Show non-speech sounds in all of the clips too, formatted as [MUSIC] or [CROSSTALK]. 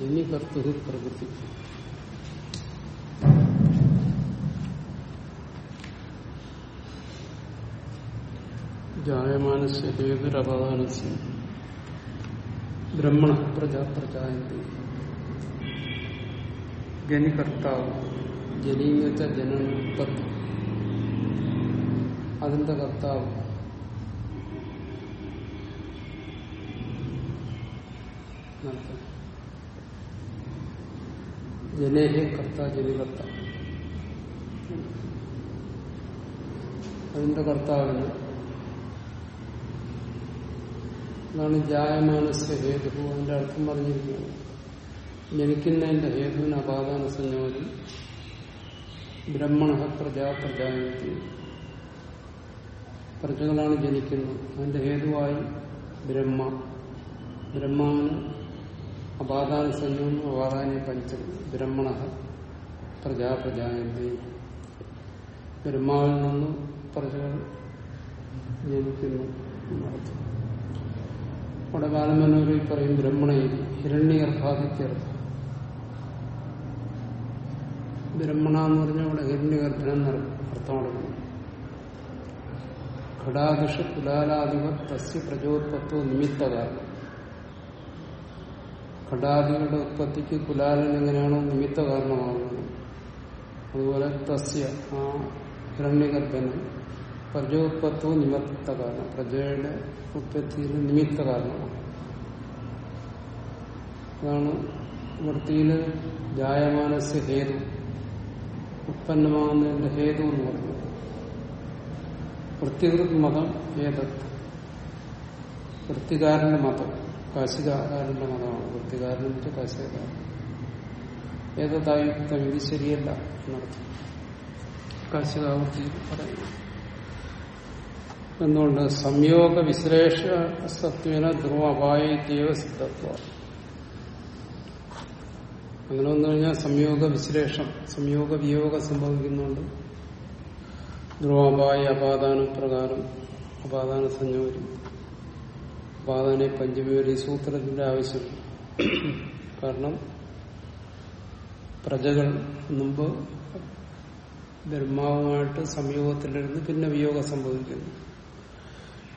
ജനികർത്തു പ്രകൃതി. ജായമാനസ് ഹേതുരപദാനസ്യ ബ്രഹ്മണ പ്രജാ പ്രജായന്തി ജനികർത്താവ്. വെച്ചാൽ ജനനോത്പത്തി അതിന്റെ കർത്താവ് നടത്തും. ജനേഹേ കർത്ത ജനികർത്ത അതിന്റെ കർത്താവിന് അതാണ് ജായമാനസ്യ ഹേതു അതിന്റെ അർത്ഥം പറഞ്ഞിരിക്കുന്നത് ജനിക്കുന്നതിന്റെ ഹേതുവിന് അപാദാന സംയോജനം ബ്രഹ്മണ പ്രജാ പ്രജായത്തി പ്രജകളാണ് ജനിക്കുന്നത്. അതിന്റെ ഹേതുവായി ബ്രഹ്മ. ബ്രഹ്മാവിന് അപാദാന സംയോജനം അപാദാന പഞ്ചം ബ്രഹ്മണ പ്രജാ പ്രജായന്തി ബ്രഹ്മാവിൽ നിന്ന് പ്രജകൾ ജനിക്കുന്നു. അവിടെ ബാലമനോരിൽ പറയും ബ്രഹ്മണയിൽ ഹിരണ്യഗർഭാദിത്യർത്ഥം ബ്രഹ്മണ എന്ന് പറഞ്ഞാൽ അവിടെ ഹിരണ്യഗർഭനം അർത്ഥം കൊടുക്കണം ഘടാദിഷ കുലാലാദിവ തസ്യ പ്രജോത്പത്തോ നിമിത്തകാരണം ഘടാദികളുടെ ഉത്പത്തിക്ക് കുലാലൻ എങ്ങനെയാണോ നിമിത്ത കാരണമാകുന്നത്. അതുപോലെ തസ്യ ആ ഹിരണ്യഗർഭന് പ്രജോത്പത്തവും നിമിത്ത കാരണം പ്രജയുടെ ഉത്പത്തിയിൽ നിമിത്ത കാരണമാണ്. അതാണ് വൃത്തിയിൽ ജായമാനസ്യ ഹേതു ഉത്പന്നമാകുന്നതിന്റെ ഹേതു എന്ന് പറഞ്ഞു വൃത്തികൃത് മതം ഏതത് വൃത്തികാരന്റെ മതം. കാശികാരന്റെ മതമാണ്. വൃത്തികാരൻ വെച്ച് കാശികാരൻ ഏതതായുക്തം ഇത് ശരിയല്ല എന്നർത്ഥം. കാശികാവൃത്തി പറയുന്നു. എന്തുകൊണ്ട്? സംയോഗ വിശ്ലേഷ സത്വന ധ്രുവ അപായ സിദ്ധത്വ. അങ്ങനെ വന്നു കഴിഞ്ഞാൽ സംയോഗ വിശ്ലേഷം സംയോഗ വിയോഗം സംഭവിക്കുന്നുണ്ട് ധ്രുവാപായ അപാദാന പ്രകാരം അപാദാന സംയോജനം അപാദാനെ പഞ്ചമി സൂത്രത്തിന്റെ ആവശ്യം. കാരണം പ്രജകൾ മുമ്പ് ബ്രഹ്മാവുമായിട്ട് സംയോഗത്തിലിരുന്ന് പിന്നെ വിയോഗം സംഭവിക്കുന്നു.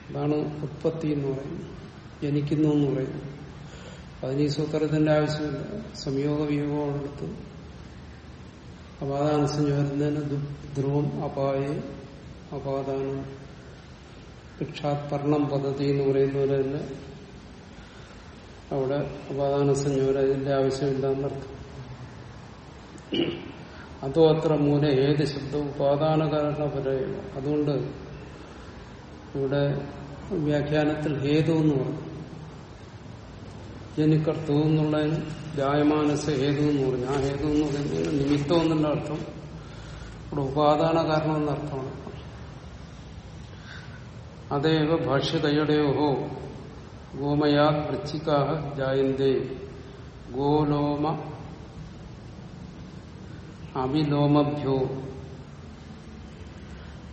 അതാണ് ഉത്പത്തി എന്ന് പറയുന്നത്. ജനിക്കുന്നു എന്ന് പറയുന്നത്. അതിന് ഈ സൂത്രത്തിന്റെ ആവശ്യമില്ല. സംയോഗ വിയോഗമുള്ളത് അപാദാനുസഞ്ചരുന്നതിന് ധ്രുവം അപായ അപാദാനം ഭിക്ഷാത് പർണം പദ്ധതി എന്ന് പറയുന്ന പോലെ തന്നെ അവിടെ ഉപാദാന സഞ്ജീവരെ അതിന്റെ ആവശ്യമില്ല അർത്ഥം അതോ അത്ര മൂല ഏത് ശബ്ദവും ഉപാദാന കാരണപരമ അതുകൊണ്ട് ഇവിടെ വ്യാഖ്യാനത്തിൽ ഹേതു എന്ന് പറഞ്ഞു. ജനിക്കർത്തു എന്നുള്ള ജായമാനസ ഹേതു എന്ന് പറഞ്ഞു. ആ ഹേതു എന്ന് പറയുന്നത് നിമിത്തം എന്നുള്ള അർത്ഥം. ഇവിടെ ഉപാദാന കാരണം എന്ന അർത്ഥമാണ് അതേവ ഭാഷ്യകയുടെയോഹോ ഗോമയാ വൃച്ചിക്കാഹ ജായന്തേ. ഗോലോമ അവിലോമഭ്യോ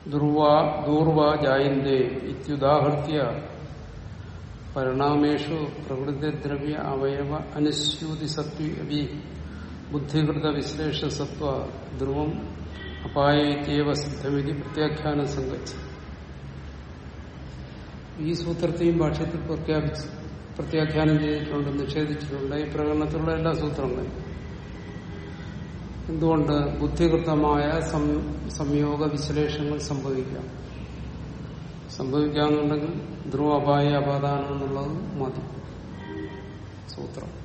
ദൂർവാ ജായന്തേ ഇത്യുദാഹൃത്യ. പരിണാമേഷു പ്രകൃതിദ്രവ്യ അവയവ അനുസ്യൂതി സത്വി ബുദ്ധികൃത വിശ്ലേഷ സത്വ ധ്രുവം അപായേവ സിദ്ധമിതി പ്രത്യാഖ്യാനം സംഘിച്ചു ഈ സൂത്രത്തെയും ഭാഷ്യത്തിൽ പ്രഖ്യാപിച്ച് പ്രത്യാഖ്യാനം ചെയ്തിട്ടുണ്ട് നിഷേധിച്ചിട്ടുണ്ട് ഈ പ്രകടനത്തിലുള്ള എല്ലാ സൂത്രങ്ങളും. എന്തുകൊണ്ട് ബുദ്ധികൃതമായ സംയോഗ വിശ്ലേഷങ്ങൾ സംഭവിക്കാം? സംഭവിക്കാന്നുണ്ടെങ്കിൽ ധ്രുവ അപായ അപാദാനം എന്നുള്ളത് മതി. സൂത്രം.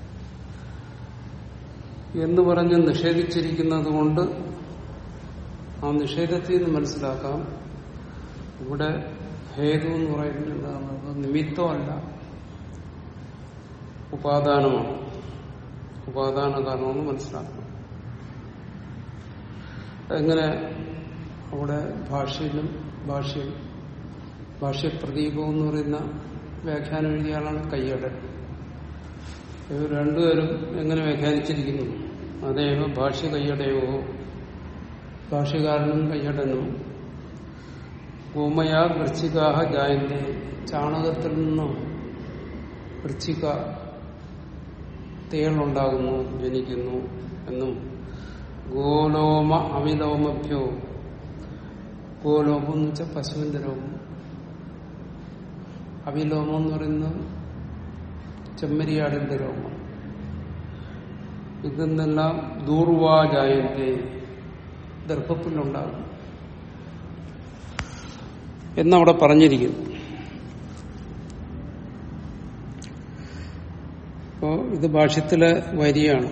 എന്ന് പറഞ്ഞ് നിഷേധിച്ചിരിക്കുന്നത് കൊണ്ട് ആ നിഷേധത്തിൽ നിന്ന് മനസ്സിലാക്കാം. ഇവിടെ ഹേതു എന്ന് പറയുന്നത് എന്താണ് നിമിത്തമല്ല. ഉപാദാനമാണ്. ഉപാദാന കാരണമെന്ന് മനസ്സിലാക്കണം. എങ്ങനെ? അവിടെ ഭാഷയിലും ഭാഷ്യം ഭാഷ്യപ്രദീപം എന്ന് പറയുന്ന വ്യാഖ്യാനം എഴുതിയ ആളാണ് കയ്യടൻ ഇവർ രണ്ടുപേരും എങ്ങനെ വ്യാഖ്യാനിച്ചിരിക്കുന്നു? അതേവ ഭാഷ്യ കയ്യടയോ ഭാഷ്യകാരനും കയ്യടനും. ഗോമയാ വൃശ്ചികാഹ ജായന്തി. ചാണകത്തിൽ നിന്നും വൃശ്ചിക തേളുണ്ടാകുന്നു ജനിക്കുന്നു എന്നും. ഗോലോമ അമിതോമഭ്യോ ഗോലോമം എന്ന് വെച്ചാൽ പശുവിന്റെ രോമം. അവിലോമം എന്ന് പറയുന്നത് ചെമ്മരിയാടിന്റെ രോമം. ഇതിൽ നിന്നെല്ലാം ദൂർവാജായന്റെ ദർഭപ്പുല്ലുണ്ടാകും എന്നവിടെ പറഞ്ഞിരിക്കുന്നു. അപ്പോ ഇത് ഭാഷ്യത്തിലെ വരിയാണ്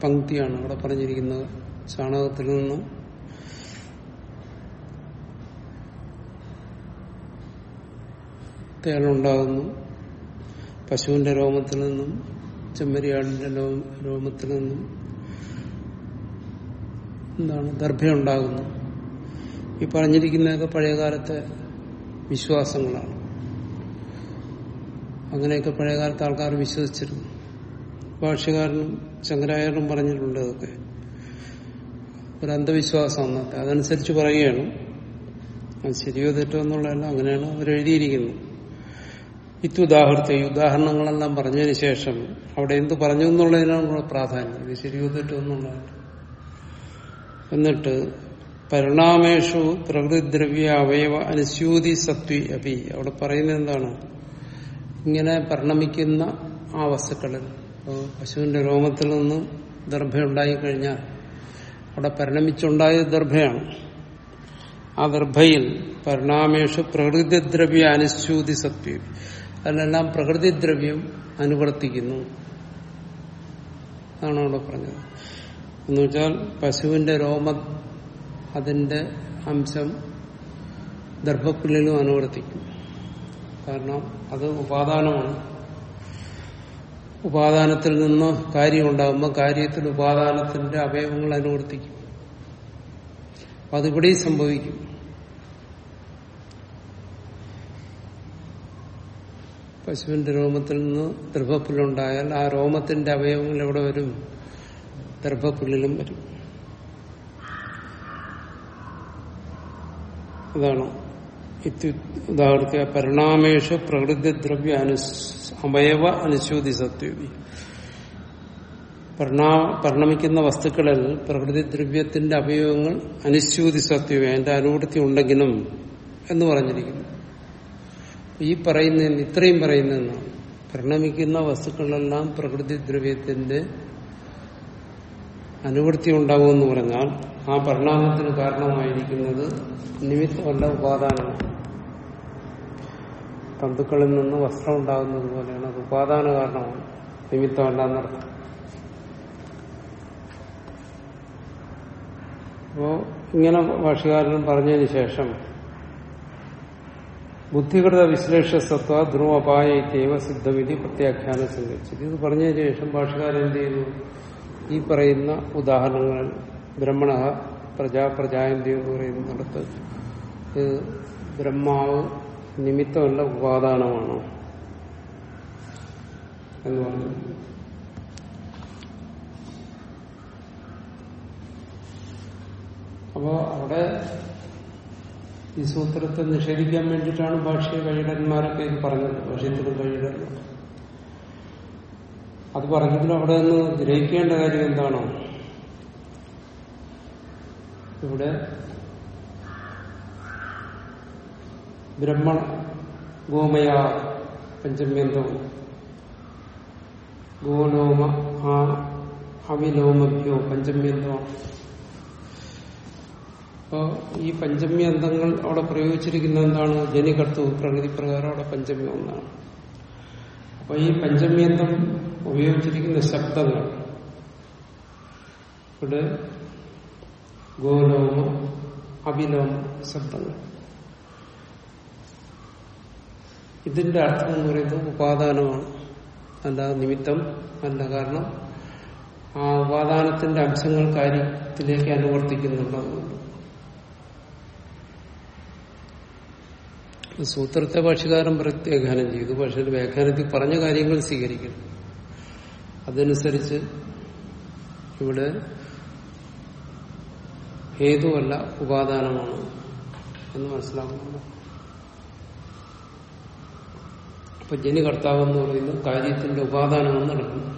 പങ്ക്തിയാണ് അവിടെ പറഞ്ഞിരിക്കുന്നത് ചാണകത്തിൽ നിന്ന്. തേളുണ്ടാകുന്നു പശുവിന്റെ രോമത്തിൽ നിന്നും ചെമ്മരിയാടിന്റെ രോമത്തിൽ നിന്നും എന്താണ് ദർഭയുണ്ടാകുന്നു ഈ പറഞ്ഞിരിക്കുന്നതൊക്കെ പഴയകാലത്തെ വിശ്വാസങ്ങളാണ്. അങ്ങനെയൊക്കെ പഴയകാലത്ത് ആൾക്കാർ വിശ്വസിച്ചിരുന്നു. ഭാഷ്യകാരനും ശങ്കരാചാര്യനും പറഞ്ഞിട്ടുണ്ട് അതൊക്കെ. ഒരു അന്ധവിശ്വാസം അന്നത്തെ. അതനുസരിച്ച് പറയുകയാണ്. അത് ശരിയോ തെറ്റോ എന്നുള്ളതല്ല അങ്ങനെയാണ് ഇത്യുദാഹൃത്തെ ഈ ഉദാഹരണങ്ങളെല്ലാം പറഞ്ഞതിന് ശേഷം അവിടെ എന്ത് പറഞ്ഞു എന്നുള്ളതിനാണ് പ്രാധാന്യം. ഇത് ശരിയോ തെറ്റോ എന്നുള്ളതല്ല. എന്നിട്ട് പരിണാമേഷു പ്രകൃതിദ്രവ്യ അവയവ അനുസ്യൂതി സത്വി അപി. അവിടെ പറയുന്നത് എന്താണ്? ഇങ്ങനെ പരിണമിക്കുന്ന ആ വസ്തുക്കളിൽ പശുവിന്റെ രോമത്തിൽ നിന്ന് ദർഭയുണ്ടായി കഴിഞ്ഞാൽ അവിടെ പരിണമിച്ചുണ്ടായ ദർഭയാണ്. ആ ദർഭയിൽ പരിണാമേഷു പ്രകൃതിദ്രവ്യ അനുസ്യൂതി സത്വം. അതിലെല്ലാം പ്രകൃതിദ്രവ്യം അനുവർത്തിക്കുന്നു. അതാണ് അവിടെ പറഞ്ഞത്. എന്നുവെച്ചാൽ പശുവിന്റെ രോമ അതിന്റെ അംശം ദർഭക്കുള്ളിലും അനുവർത്തിക്കും. കാരണം അത് ഉപാദാനമാണ്. ഉപാദാനത്തിൽ നിന്ന് കാര്യം ഉണ്ടാകുമ്പോൾ കാര്യത്തിൽ ഉപാദാനത്തിന്റെ അവയവങ്ങൾ അനുവർത്തിക്കും. അതിവിടെയും സംഭവിക്കും. പശുവിന്റെ രോമത്തിൽ നിന്ന് ദർഭപ്പുല്ലുണ്ടായാൽ ആ രോമത്തിന്റെ അവയവങ്ങൾ എവിടെ വരും? ദർഭപ്പുല്ലിലും വരും. അതാണ് ഉദാഹരണ പ്രകൃതി പ്രകൃതിദ്രവ്യ അവയവ അനുശോധി സത്യവി പരിണമിക്കുന്ന വസ്തുക്കളിൽ പ്രകൃതി ദ്രവ്യത്തിന്റെ അവയവങ്ങൾ അനുശൂതി സത്വമേ അതിന്റെ അനുവൃത്തി ഉണ്ടെങ്കിലും എന്ന് പറഞ്ഞിരിക്കുന്നു. ഈ പറയുന്ന ഇത്രയും പറയുന്നതെന്നാണ് പരിണമിക്കുന്ന വസ്തുക്കളെല്ലാം പ്രകൃതിദ്രവ്യത്തിന്റെ അനുവൃത്തി ഉണ്ടാകുമെന്ന് പറഞ്ഞാൽ ആ പരിണാമത്തിന് കാരണമായിരിക്കുന്നത് നിമിത്തമല്ല ഉപാദാനമാണ്. തന്തുക്കളിൽ നിന്ന് വസ്ത്രം ഉണ്ടാകുന്നത് പോലെയാണ് അത് ഉപാദാന കാരണമാണ്. നിമിത്തമല്ല എന്നർത്ഥം. അപ്പോ ഇങ്ങനെ ഭാഷകാരനും പറഞ്ഞതിന് ശേഷം ബുദ്ധികൃത വിശ്ലേഷ സത്വ ധ്രുവപായ ഇത്യവ സിദ്ധവിധി പ്രത്യാഖ്യാനം സംഘടിച്ചത് ഇത് പറഞ്ഞതിന് ശേഷം ഭാഷകാരൻ എന്ത് ചെയ്തു ഈ പറയുന്ന ഉദാഹരണങ്ങൾ ബ്രഹ്മണ പ്രജാ പ്രജാപ്രജായന്തി എന്ന് പറയുന്നിടത്ത് ഇത് ബ്രഹ്മാവ് നിമിത്തമല്ല ഉപാദാനമാണോ എന്ന് പറഞ്ഞു. അപ്പോ അവിടെ ഈ സൂത്രത്തെ നിഷേധിക്കാൻ വേണ്ടിയിട്ടാണ് ഭാഷ്യ കഴിയിടന്മാരൊക്കെ ഇത് പറഞ്ഞത് ഭാഷ്യത്തിലും കഴിയിട അത് പറഞ്ഞതിൽ അവിടെ നിന്ന് ഗ്രഹിക്കേണ്ട കാര്യം എന്താണോ? ഇവിടെ ബ്രഹ്മ ഗോമയ പഞ്ചമ്യന്തവും ഗോലോമ ആ അവിലോമഭ്യോ പഞ്ചമ്യന്തമാണ് അപ്പോ ഈ പഞ്ചമ്യന്തങ്ങൾ അവിടെ പ്രയോഗിച്ചിരിക്കുന്ന എന്താണ്? ജനികർത്തു പ്രകൃതി പ്രകാരം അവിടെ പഞ്ചമ്യം ഒന്നാണ്. അപ്പൊ ഈ പഞ്ചമ്യന്തം ഉപയോഗിച്ചിരിക്കുന്ന ശബ്ദങ്ങൾ ഇവിടെ ഗോലോമ അഭിലോമ ശബ്ദങ്ങൾ. ഇതിന്റെ അർത്ഥം എന്ന് പറയുന്നത് ഉപാദാനമാണ്. അല്ല നിമിത്തം അല്ല കാരണം ആ ഉപാദാനത്തിന്റെ അംശങ്ങൾ കാര്യത്തിലേക്ക് അനുവർത്തിക്കുന്നുണ്ടാകുന്നുണ്ട് സൂത്രത്തെ ഭാഷകാരൻ പ്രത്യാഖ്യാനം ചെയ്തു. പക്ഷെ വ്യാഖ്യാനത്തിൽ പറഞ്ഞ കാര്യങ്ങൾ സ്വീകരിക്കണം അതനുസരിച്ച് ഇവിടെ ഹേതുവല്ല ഉപാദാനമാണ് എന്ന് മനസ്സിലാക്കുന്നു അപ്പൊ ജനികർത്താവ് എന്ന് പറയുന്നത് കാര്യത്തിന്റെ ഉപാദാനമെന്ന് നടക്കുന്നു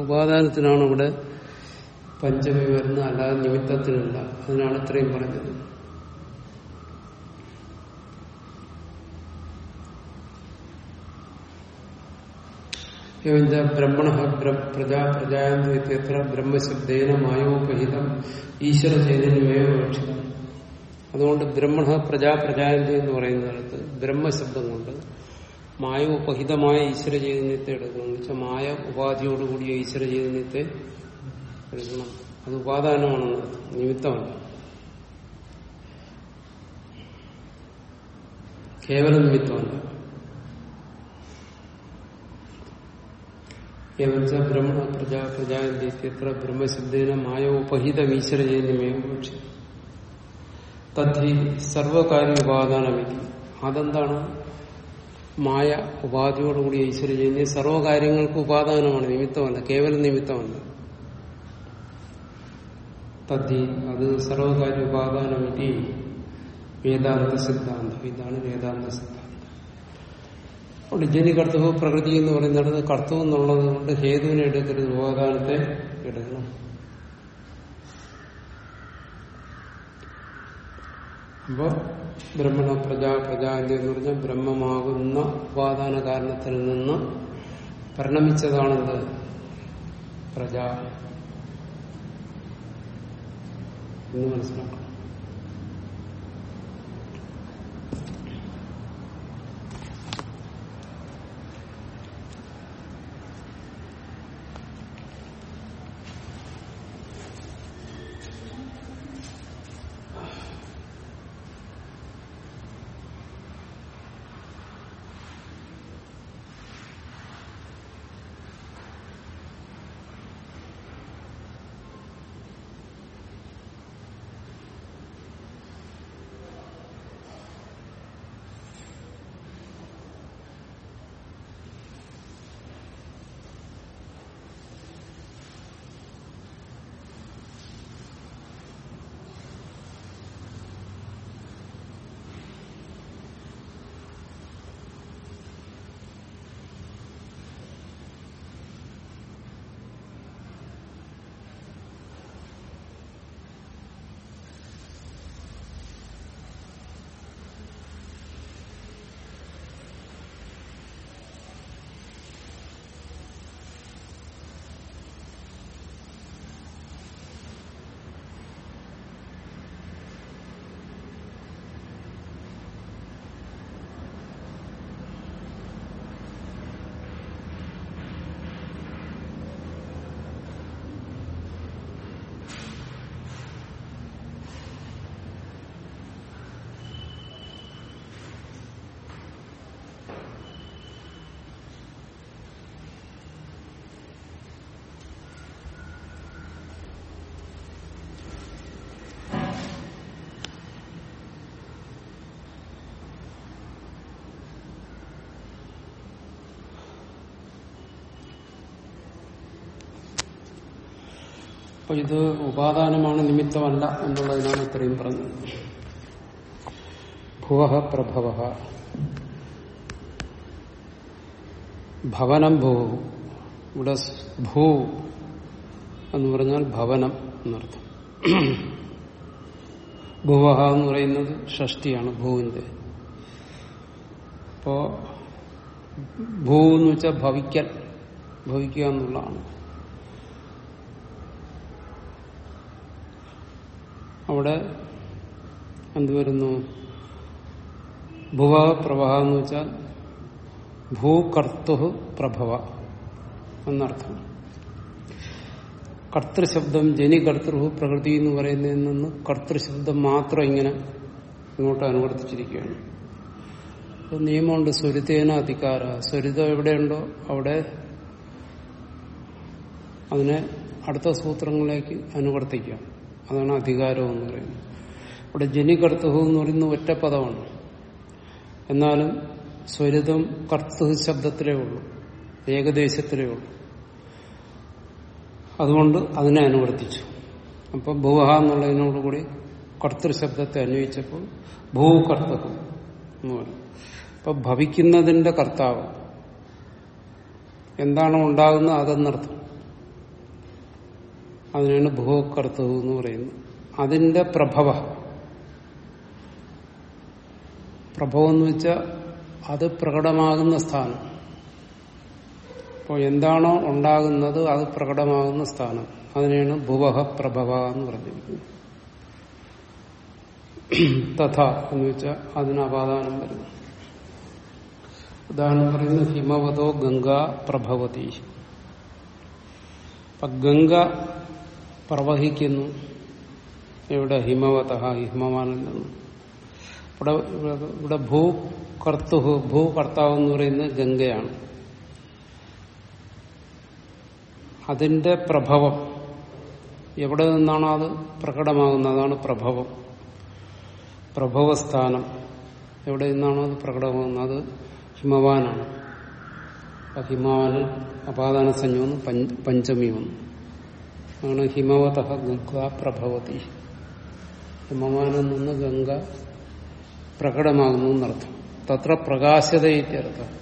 ഉപാദാനത്തിനാണ് ഇവിടെ പഞ്ചമി വരുന്നത് അല്ലാതെ നിമിത്തത്തിനല്ല അതിനാണ് ഇത്രയും പറഞ്ഞത്. മായോപഹിതം ഈശ്വര ചൈതന്യമേവ ഭക്ഷിതം അതുകൊണ്ട് ബ്രഹ്മണ പ്രജാ പ്രജായന്തി എന്ന് പറയുന്നിടത്ത് ബ്രഹ്മശബ്ദം കൊണ്ട് മായ ഉപഹിതമായ ഈശ്വര ചൈതന്യത്തെ എടുക്കണം. എന്ന് വെച്ചാൽ മായ ഉപാധിയോടുകൂടിയ ഈശ്വര ചൈതന്യത്തെ എടുക്കണം. അത് ഉപാദാനമാണെന്ന് നിമിത്തമാണ് കേവല നിമിത്തമല്ല. എവച്ച ബ്രഹ്മ പ്രജാ പ്രജായന്ത്യത്ര ബ്രഹ്മശബ്ദേന മായോപഹിതം ഈശ്വര ചൈതന്യമേവ പക്ഷി തദ്ധി സർവകാര്യ ഉപാദാനമിതി അതെന്താണ്? മായ ഉപാധിയോടുകൂടി ഈശ്വര ചൈതന്യം സർവകാര്യങ്ങൾക്ക് ഉപാദാനമാണ് നിമിത്തമല്ല കേവല നിമിത്തമല്ല. തദ്ധി അത് സർവകാര്യ ഉപാദാനമിതി വേദാന്ത സിദ്ധാന്തം ഇതാണ് വേദാന്ത സിദ്ധാന്തം അവിടെ ജനി കർത്തവ് പ്രകൃതി എന്ന് പറയുന്നിടത്ത് കർത്തവ് എന്നുള്ളത് കൊണ്ട് ഹേതുവിനെ എടുക്കരുത് ഉപാദാനത്തെ എടുക്കണം. അപ്പോ ബ്രഹ്മണ പ്രജാ പ്രജാന്റെ എന്ന് പറഞ്ഞാൽ ബ്രഹ്മമാകുന്ന ഉപാദാന കാരണത്തിൽ നിന്ന് പരിണമിച്ചതാണെന്ത്? പ്രജ. എന്ന് മനസ്സിലാക്കണം. അപ്പൊ ഇത് ഉപാദാനമാണ് നിമിത്തമല്ല എന്നുള്ളതിനാണ് ഇത്രയും പറഞ്ഞത്. ഭുവ പ്രഭവ. ഭവനം ഭൂ. ഇവിടെ ഭൂ എന്ന് പറഞ്ഞാൽ ഭവനം എന്നർത്ഥം. ഭുവഹ എന്ന് പറയുന്നത് ഷഷ്ടിയാണ് ഭൂവിന്റെ അപ്പോ ഭൂ എന്ന് വെച്ചാൽ ഭവിക്കൽ ഭവിക്കുക എന്നുള്ളതാണ്. അവിടെ എന്തുവരുന്നു? ഭുവ പ്രഭ എന്ന് വെച്ചാൽ ഭൂകർത്തു പ്രഭവ എന്നർത്ഥം. കർത്തൃശബ്ദം ജനികർത്തൃ പ്രകൃതി എന്ന് പറയുന്നതിൽ നിന്ന് കർത്തൃശബ്ദം മാത്രം ഇങ്ങനെ ഇങ്ങോട്ട് അനുവർത്തിച്ചിരിക്കുകയാണ്. നിയമമുണ്ട് സ്വരിതേന അധികാര. സ്വരിതം എവിടെയുണ്ടോ അവിടെ അതിനെ അടുത്ത സൂത്രങ്ങളിലേക്ക് അനുവർത്തിക്കാം. അതാണ് അധികാരം എന്ന് പറയുന്നത്. ഇവിടെ ജനികർത്തുഹു എന്ന് പറയുന്ന ഒറ്റ പദമാണ് എന്നാലും സ്വരിതം കർത്തൃ ശബ്ദത്തിലേ ഉള്ളൂ. ഏകദേശത്തിലേ ഉള്ളൂ. അതുകൊണ്ട് അതിനെ അനുവർത്തിച്ചു. അപ്പൊ ഭൂഹ എന്നുള്ളതിനോടുകൂടി കർത്തൃശബ്ദത്തെ അന്വയിച്ചപ്പോൾ ഭൂകർത്തകം എന്ന് പറയും. അപ്പൊ ഭവിക്കുന്നതിന്റെ കർത്താവ്. എന്താണോ ഉണ്ടാകുന്നത് അതെന്നർത്ഥം. അതിനാണ് ഭൂകർത്തവ് എന്ന് പറയുന്നത്. അതിന്റെ പ്രഭവ. പ്രഭവം എന്ന് വെച്ചാൽ അത് പ്രകടമാകുന്ന സ്ഥാനം. അപ്പോൾ എന്താണോ ഉണ്ടാകുന്നത് അത് പ്രകടമാകുന്ന സ്ഥാനം. അതിനെയാണ് ഭുവഹ പ്രഭവ എന്ന് പറഞ്ഞിരിക്കുന്നത്. തഥ എന്ന് വെച്ചാൽ അതിന് അപാദാനം വരുന്നു. ഉദാഹരണം പറയുന്നത് ഹിമവതോ ഗംഗ പ്രഭവതി. അപ്പൊ ഗംഗ പ്രവഹിക്കുന്നു. ഇവിടെ ഹിമവത ഹിമവാനിൽ നിന്ന്. ഇവിടെ ഇവിടെ ഭൂ കർത്തു ഭൂ കർത്താവ് എന്ന് പറയുന്നത് ഗംഗയാണ്. അതിന്റെ പ്രഭവം എവിടെ നിന്നാണോ അത് പ്രകടമാകുന്നത്? അതാണ് പ്രഭവം. പ്രഭവസ്ഥാനം എവിടെ നിന്നാണോ അത് പ്രകടമാകുന്നത്? അത് ഹിമവാനാണ്. ഹിമവാനിൽ അപാദാന സംജ്ഞ പഞ്ചമി വന്നു ആണ് ഹിമവത ഗംഗ പ്രഭവതി. ഹിമവാനിൽ നിന്ന് ഗംഗ പ്രകടമാകുന്നു എന്നർത്ഥം. തത്ര പ്രകാശത ഇത്യർത്ഥം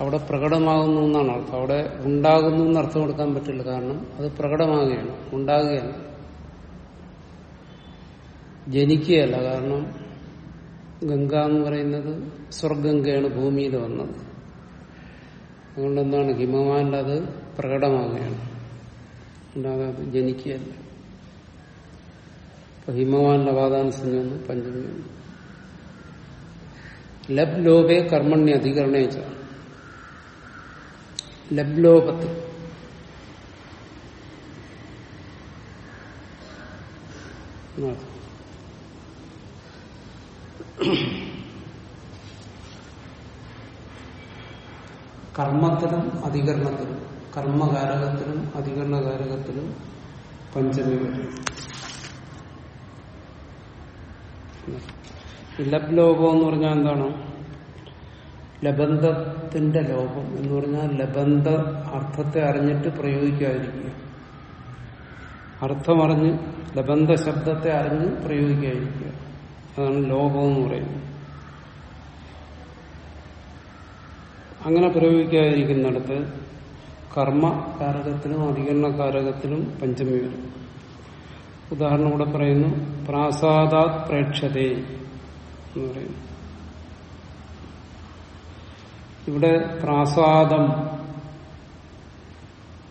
അവിടെ പ്രകടമാകുന്നു എന്നാണ് അർത്ഥം. അവിടെ ഉണ്ടാകുന്നു എന്നർത്ഥം കൊടുക്കാൻ പറ്റില്ല. കാരണം അത് പ്രകടമാകുകയാണ്. ഉണ്ടാകുകയാണ്. ജനിക്കുകയല്ല. കാരണം ഗംഗ എന്ന് പറയുന്നത് സ്വർഗംഗയാണ്. ഭൂമിയിൽ വന്നത്. അതുകൊണ്ട് എന്താണ് ഹിമവാന്റെ അത് പ്രകടമാകുകയാണ്. അത് ജനിക്കുകയല്ല. അപ്പൊ ഹിമവാനിന്റെ അപാദാന സംഖ്യ പഞ്ചമി ലബ് ലോപേ കർമ്മണ്യ അധികരണേച്ച ലബ് ലോപത്തിൽ കർമ്മത്തിലും അധികരണത്തിലും കർമ്മകാരകത്തിലും അധികരണകാരകത്തിലും പഞ്ചമി വരും. ലബ് ലോപം എന്ന് പറഞ്ഞാൽ എന്താണ്? ലബന്ധത്തിന്റെ ലോപം എന്ന് പറഞ്ഞാൽ ലബന്ധ അർത്ഥത്തെ അറിഞ്ഞിട്ട് പ്രയോഗിക്കാതിരിക്കുക. അർത്ഥമറിഞ്ഞ് ലബന്ധ ശബ്ദത്തെ അറിഞ്ഞ് പ്രയോഗിക്കാതിരിക്കുക. അതാണ് ലോപം എന്ന് പറയുന്നത്. അങ്ങനെ പ്രയോഗിക്കാതിരിക്കുന്നിടത്ത് കർമ്മകാരകത്തിലും അധികരണകാരകത്തിലും പഞ്ചമി വരും ഉദാഹരണം കൂടെ പറയുന്നു പ്രാസാദാത് പ്രേക്ഷതേ എന്ന് പറയുന്നു. ഇവിടെ പ്രാസാദം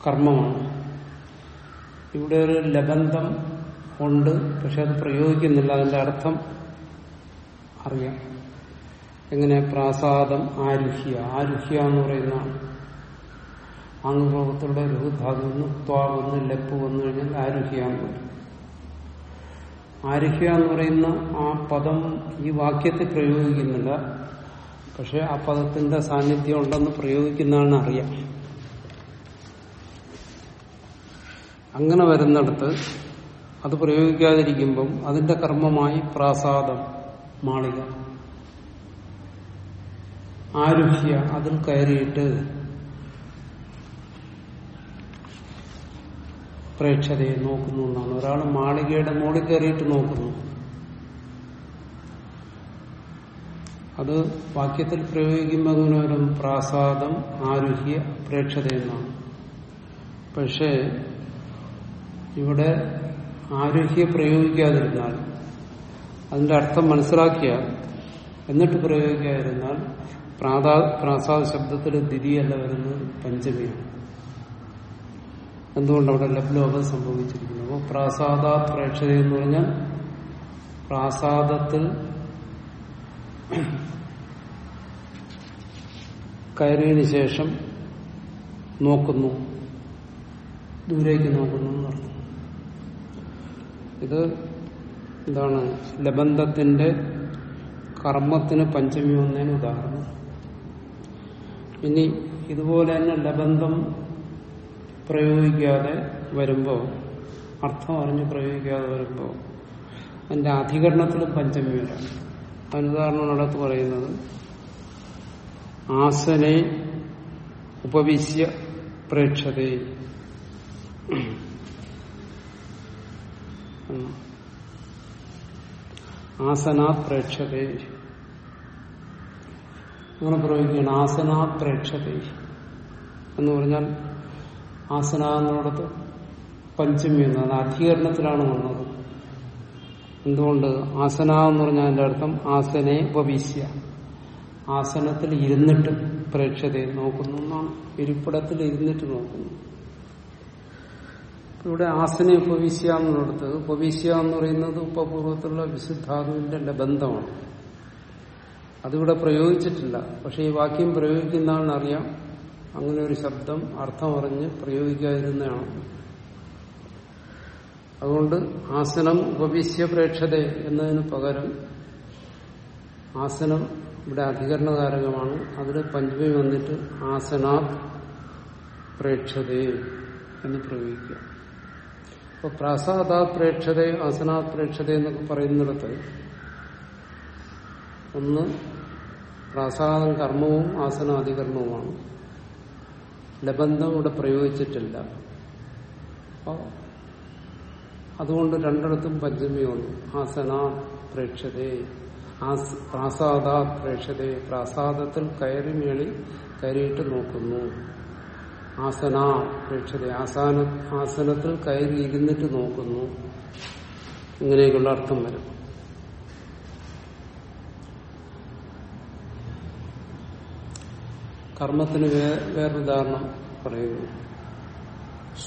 കർമ്മമാണ്. ഇവിടെ ഒരു ലബന്ധം ഉണ്ട് പക്ഷെ അത് പ്രയോഗിക്കുന്നില്ല അതിന്റെ അർത്ഥം അറിയാം. എങ്ങനെ? പ്രാസാദം ആരുഹ്യ. ആരുഹ്യ എന്ന് പറയുന്ന രുധാതു വന്ന് ത്വാ വന്ന് ലപ്പ് വന്നു കഴിഞ്ഞാൽ ആരുഹ്യ എന്ന് പറയും ആരുഹ്യ എന്ന് പറയുന്ന ആ പദം ഈ വാക്യത്തിൽ പ്രയോഗിക്കുന്നില്ല. പക്ഷെ ആ പദത്തിന്റെ സാന്നിധ്യം ഉണ്ടെന്ന് പ്രയോഗിക്കുന്നതാണ് അറിയാം. അങ്ങനെ വരുന്നിടത്ത് അത് പ്രയോഗിക്കാതിരിക്കുമ്പം അതിന്റെ കർമ്മമായി പ്രാസാദം മാളിക. ആരുഹ്യ അതിൽ കയറിയിട്ട് പ്രേക്ഷതയെ നോക്കുന്നു എന്നാണ്. ഒരാൾ മാളികയുടെ മുകളിൽ കയറിയിട്ട് നോക്കുന്നു. അത് വാക്യത്തിൽ പ്രയോഗിക്കുമ്പോൾ പ്രാസാദം ആരുഹ്യ പ്രേക്ഷത എന്നാണ്. പക്ഷേ ഇവിടെ ആരുഹ്യ പ്രയോഗിക്കാതിരുന്നാൽ അതിന്റെ അർത്ഥം മനസ്സിലാക്കിയാൽ എന്നിട്ട് പ്രയോഗിക്കാതിരുന്നാൽ പ്രാസാദ ശബ്ദത്തിൽ ദ്വിതീയല്ല വരുന്നത് പഞ്ചമിയാണ്. എന്തുകൊണ്ട് അവിടെ ലബ്ലോകം സംഭവിച്ചിരിക്കുന്നു? അപ്പോൾ പ്രാസാദ പ്രേക്ഷത എന്ന് പറഞ്ഞാൽ പ്രാസാദത്തിൽ കയറിയതിനു ശേഷം നോക്കുന്നു. ദൂരേക്ക് നോക്കുന്നു എന്നർത്ഥം ഇത് എന്താണ്? ലബന്ധത്തിന്റെ കർമ്മത്തിന് പഞ്ചമി വന്നതിന് ഉദാഹരണം. ഇനി ഇതുപോലെ തന്നെ ലബന്ധം പ്രയോഗിക്കാതെ വരുമ്പോൾ അർത്ഥം അറിഞ്ഞ് പ്രയോഗിക്കാതെ വരുമ്പോൾ അതിന്റെ അധികരണത്തിൽ പഞ്ചമി വരാം. അതിനുദാഹരണം അടുത്ത് പറയുന്നത് ആസനെ ഉപവിശ്യ പ്രേക്ഷതേ. ആസനാ പ്രേക്ഷതേ. അങ്ങനെ പ്രയോഗിക്കുകയാണ്. ആസനാ പ്രേക്ഷതേ. എന്ന് പറഞ്ഞാൽ ആസന എന്നിടത്ത് പഞ്ചമി എന്നാണ് അധികരണത്തിലാണ് വന്നത്. എന്തുകൊണ്ട്? ആസന എന്ന് പറഞ്ഞാൽ അതിന്റെ അർത്ഥം ആസനെ ഉപവീശ്യ. ആസനത്തിൽ ഇരുന്നിട്ട് പ്രേക്ഷതയെ നോക്കുന്നു എന്നാണ്. ഇരിപ്പിടത്തിൽ ഇരുന്നിട്ട് നോക്കുന്നു. ഇവിടെ ആസന ഉപവീശ്യ എന്നുള്ളത് ഉപവീശ്യ എന്ന് പറയുന്നത് ഉപപൂർവത്തിലുള്ള വിശുദ്ധാതുവിന്റെ ബന്ധമാണ്. അതിവിടെ പ്രയോഗിച്ചിട്ടില്ല. പക്ഷെ ഈ വാക്യം പ്രയോഗിക്കുന്ന ആളിനറിയാം അങ്ങനെ ഒരു ശബ്ദം അർത്ഥം അറിഞ്ഞ് പ്രയോഗിക്കാതിരുന്നതാണ്. അതുകൊണ്ട് ആസനം ഉപവിശ്യ പ്രേക്ഷത എന്നതിന് പകരം ആസനം ഇവിടെ അധികരണകാരകമാണ്. അതിൽ പഞ്ചമി വന്നിട്ട് ആസനാത് പ്രേക്ഷത എന്ന് പ്രയോഗിക്കുക. അപ്പൊ പ്രാസാദാ പ്രേക്ഷത ആസനാ പ്രേക്ഷത എന്നൊക്കെ പറയുന്നിടത്ത് ഒന്ന് പ്രാസാദം കർമ്മവും ആസനാധികരണവുമാണ്. ലബന്ധം ഇവിടെ പ്രയോഗിച്ചിട്ടില്ല. അപ്പോൾ അതുകൊണ്ട് രണ്ടിടത്തും പഞ്ചമി വന്നു. ആസന പ്രേക്ഷതേ പ്രാസാദ പ്രേക്ഷതേ പ്രാസാദത്തിൽ കയറി മേളി കയറിയിട്ട് നോക്കുന്നു. ആസന പ്രേക്ഷതേ ആസാന ആസനത്തിൽ കയറി ഇരുന്നിട്ട് നോക്കുന്നു. ഇങ്ങനെയൊക്കെയുള്ള അർത്ഥം വരും. കർമ്മത്തിന് വേറൊരു ഉദാഹരണം പറയുന്നു.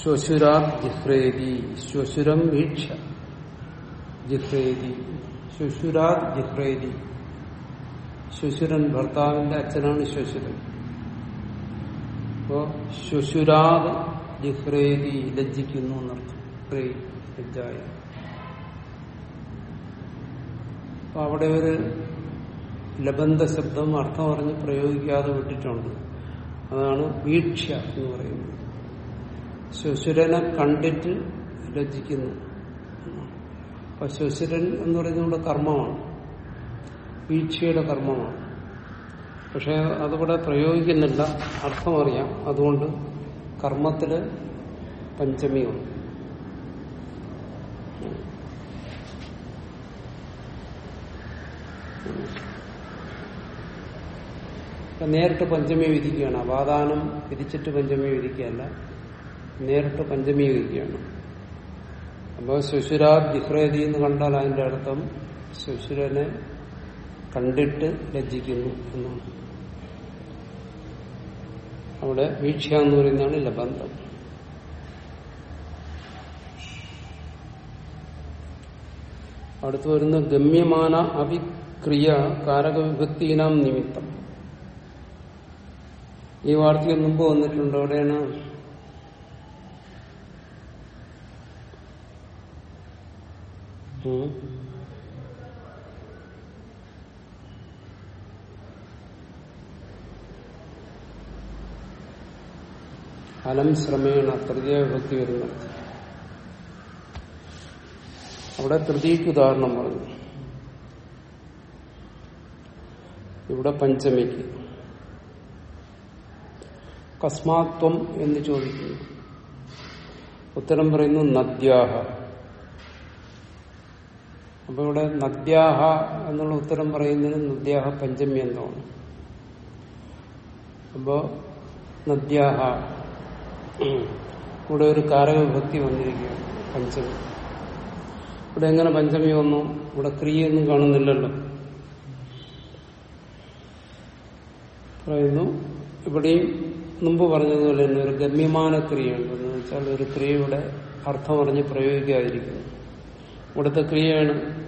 ശ്വശുരാ ജിഹ്രേതി ശ്വശുരം വീക്ഷ. ജിഹ്രേതി ശ്വശുരാ ജിഹ്രേതി ശ്വശുരൻ ഭർത്താവിന്റെ അച്ഛനാണ് ശ്വശുരൻ. അപ്പോ ശ്വശുരാത് ജിഹ്രേതി ലജ്ജിക്കുന്നു എന്നർത്ഥം. ലജ്ജായ. അപ്പൊ അവിടെ ഒരു ലബന്ധ ശബ്ദം അർത്ഥം പറഞ്ഞ് പ്രയോഗിക്കാതെ വിട്ടിട്ടുണ്ട്. അതാണ് വീക്ഷ എന്ന് പറയുന്നത്. ശ്വശുരനെ കണ്ടിട്ട് രചിക്കുന്നു. അപ്പൊ ശ്വശുരൻ എന്ന് പറയുന്നത് കർമ്മമാണ്. വീക്ഷയുടെ കർമ്മമാണ്. പക്ഷെ അതിവിടെ പ്രയോഗിക്കുന്നില്ല. അർത്ഥം അറിയാം അതുകൊണ്ട് കർമ്മത്തിൽ പഞ്ചമിയാണ് നേരിട്ട് പഞ്ചമി വിധിക്കുകയാണ്. അപാദാനം വിധിച്ചിട്ട് പഞ്ചമി വിധിക്കുകയല്ല. നേരിട്ട് പഞ്ചമി വിധിക്കുകയാണ്. അപ്പോൾ ശുശുരാ ജിഹ്രേതി എന്ന് കണ്ടാൽ അതിന്റെ അർത്ഥം ശുശുരനെ കണ്ടിട്ട് ലജ്ജിക്കുന്നു എന്നാണ്. അവിടെ വീക്ഷ എന്ന് പറയുന്നതാണ് ലബന്ധം. അടുത്തു വരുന്ന ഗമ്യമാന അഭിക്രിയ കാരകവിഭക്തിനാം നിമിത്തം. ഈ വാർത്തയ്ക്ക് മുമ്പ് വന്നിട്ടുണ്ട്. അവിടെയാണ് ഫലം ശ്രമേണ തൃതീയ വിഭക്തി വരുന്നത്. അവിടെ തൃതീയക്ക് ഉദാഹരണം പറഞ്ഞു. ഇവിടെ പഞ്ചമിക്ക്. കസ്മാത്വം എന്ന് ചോദിക്കുന്നു. ഉത്തരം പറയുന്നു നദ്യാഹ. അപ്പൊ ഇവിടെ നദ്യാഹ എന്നുള്ള ഉത്തരം പറയുന്നതിന് നദ്യാഹ പഞ്ചമി എന്നാണ് അപ്പോ നദ്യാഹ. ഇവിടെ ഒരു കാരകവിഭക്തി വന്നിരിക്കുകയാണ് പഞ്ചമി. ഇവിടെ എങ്ങനെ പഞ്ചമി വന്നു? ഇവിടെ ക്രിയൊന്നും കാണുന്നില്ലല്ലോ. പറയുന്നു ഇവിടെയും മുമ്പ് പറഞ്ഞതുപോലെ തന്നെ ഒരു ഗമ്യമാന ക്രിയയുണ്ട്. എന്ന് വെച്ചാൽ ഒരു ക്രിയയുടെ അർത്ഥം അറിഞ്ഞ് പ്രയോഗിക്കാതിരിക്കുന്നു. ഇവിടുത്തെ ക്രിയയാണ്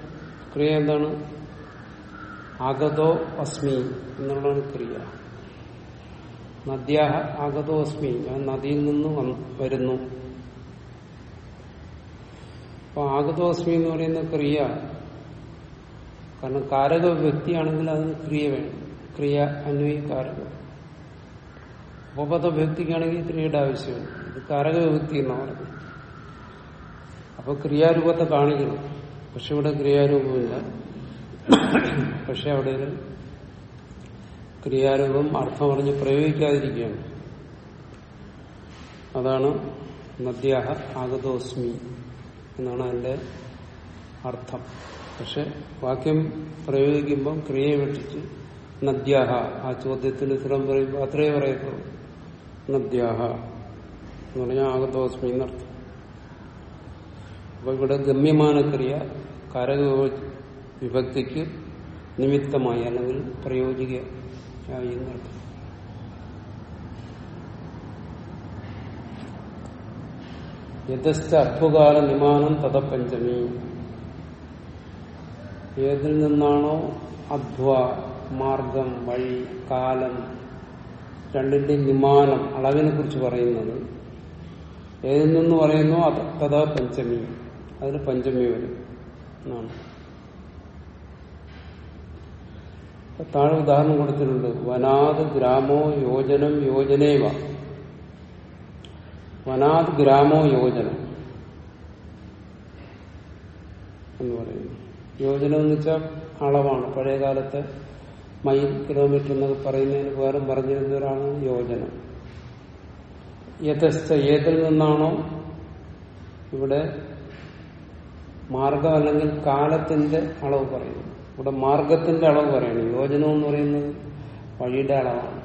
ക്രിയ എന്താണ്? ആഗതോ അസ്മി എന്നുള്ളതാണ് ക്രിയ. നദ്യാഹ ആഗതോ അസ്മി. ഞാൻ നദിയിൽ നിന്ന് വരുന്നു. അപ്പൊ ആഗതോ അസ്മി എന്ന് പറയുന്ന ക്രിയ കാരണം കാരക വ്യക്തിയാണെങ്കിൽ അതിന് ക്രിയ വേണം. ക്രിയ അന്വയി കാരകം ഉപപദ വിഭക്തിക്കാണെങ്കിൽ ക്രിയയുടെ ആവശ്യമില്ല ഇത് കാരക വിഭക്തി എന്നാണ് പറയുന്നത്. അപ്പൊ ക്രിയാരൂപത്തെ കാണിക്കണം. പക്ഷെ ഇവിടെ ക്രിയാരൂപമില്ല. പക്ഷെ അവിടെ ക്രിയാരൂപം അർത്ഥം പറഞ്ഞ് പ്രയോഗിക്കാതിരിക്കുകയാണ്. അതാണ് നദ്യാഹ ആഗതോസ്മി എന്നാണ് അതിന്റെ അർത്ഥം. പക്ഷെ വാക്യം പ്രയോഗിക്കുമ്പം ക്രിയയെ വെട്ടിച്ച് നദ്യാഹ ആ ചോദ്യത്തിന് ഉത്തരം പറയുമ്പോൾ അത്രയേ പറയത്തുള്ളൂ നദ്യാഹ എന്ന് പറഞ്ഞാൽ ആഗതോസ്മി എന്നർത്ഥം. അപ്പൊ ഇവിടെ ഗമ്യമാന ക്രിയ കരക വിഭക്തിക്ക് നിമിത്തമായി അല്ലെങ്കിൽ പ്രയോജികയായി എന്നർത്ഥം. യഥസ്ഥ അത്വകാല നിമാനം തഥപഞ്ചമി ഏതിൽ നിന്നാണോ അധ്വ മാർഗം വഴി കാലം രണ്ടിന്റെ നിമാനം അളവിനെ കുറിച്ച് പറയുന്നത്. ഏതിൽ നിന്ന് പറയുന്നു അത് പഞ്ചമി അതിന് പഞ്ചമി വരും. എന്നാണ്. താഴെ ഉദാഹരണം കൊടുത്തിട്ടുണ്ട്. വനാത് ഗ്രാമോ യോജനം യോജനേവ. വനാത് ഗ്രാമോ യോജനം എന്ന് പറയുന്നു. യോജനം എന്ന് വെച്ചാൽ അളവാണ്. പഴയ കാലത്തെ മൈൽ കിലോമീറ്റർ എന്നൊക്കെ പറയുന്നതിന് പകരം പറഞ്ഞിരുന്നവരാണ് യോജനം. യഥസ്ഥ ഏതിൽ നിന്നാണോ ഇവിടെ മാർഗം അല്ലെങ്കിൽ കാലത്തിന്റെ അളവ് പറയുന്നു. ഇവിടെ മാർഗത്തിന്റെ അളവ് പറയണം യോജന എന്ന് പറയുന്നത് വഴിയുടെ അളവാണ്.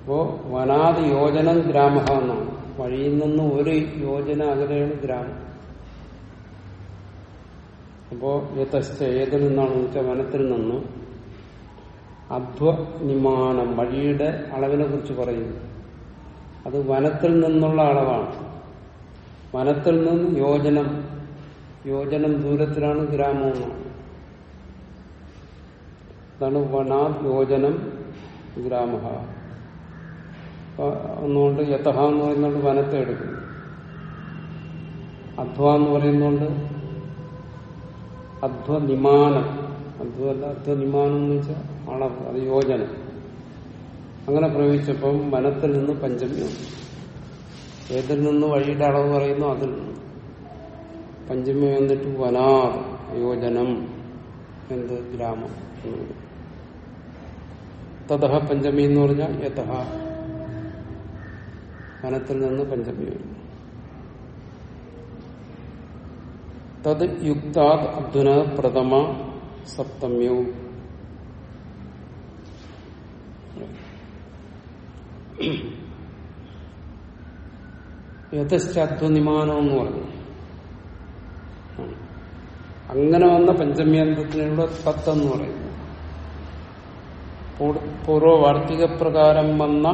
അപ്പോ വനാത് യോജനം ഗ്രാമ എന്നാണ്. വഴിയിൽ നിന്ന് ഒരു യോജന അകലെയാണ് ഗ്രാമം. അപ്പോ യഥസ്ഥ ഏതിൽ നിന്നാണെന്ന് വെച്ചാൽ വനത്തിൽ നിന്ന് അധ്വനിമാനം വഴിയുടെ അളവിനെ കുറിച്ച് പറയുന്നു. അത് വനത്തിൽ നിന്നുള്ള അളവാണ്. വനത്തിൽ നിന്ന് യോജനം യോജനം ദൂരത്തിലാണ് ഗ്രാമം എന്നാണ് അതാണ് യോജനം ഗ്രാമ ഒന്നുകൊണ്ട് യഥഹ എന്ന് പറയുന്നുണ്ട് വനത്തെ എടുക്കുന്നു. അധ്വ എന്ന് പറയുന്നതുകൊണ്ട് അധ്വനിമാനം. അധ്വല്ല അധ്വനിമാനം എന്ന് വെച്ചാൽ അളവ് അത് യോജന. അങ്ങനെ പ്രയോഗിച്ചപ്പം വനത്തിൽ നിന്ന് പഞ്ചമി വന്നു. ഏതിൽ നിന്ന് വഴിയുടെ അളവ് പറയുന്നു അതിൽ നിന്ന്. പഞ്ചമി വന്നിട്ട് വനാ യോജനം എന്ത് ഗ്രാമം തതഹ പഞ്ചമി എന്ന് പറഞ്ഞാൽ യഥ വനത്തിൽ നിന്ന് പഞ്ചമി വരുന്നു തത് യുക്താത് അധുന പ്രഥമ സപ്തമ്യവും. [CLEARS THROAT] യഥശ്ചാധ്വനിമാനം എന്ന് പറഞ്ഞു. അങ്ങനെ വന്ന പഞ്ചമ്യന്തത്തിനുള്ള തത്തെന്ന് പറയുന്നു. പൂർവവാർത്തിക പ്രകാരം വന്ന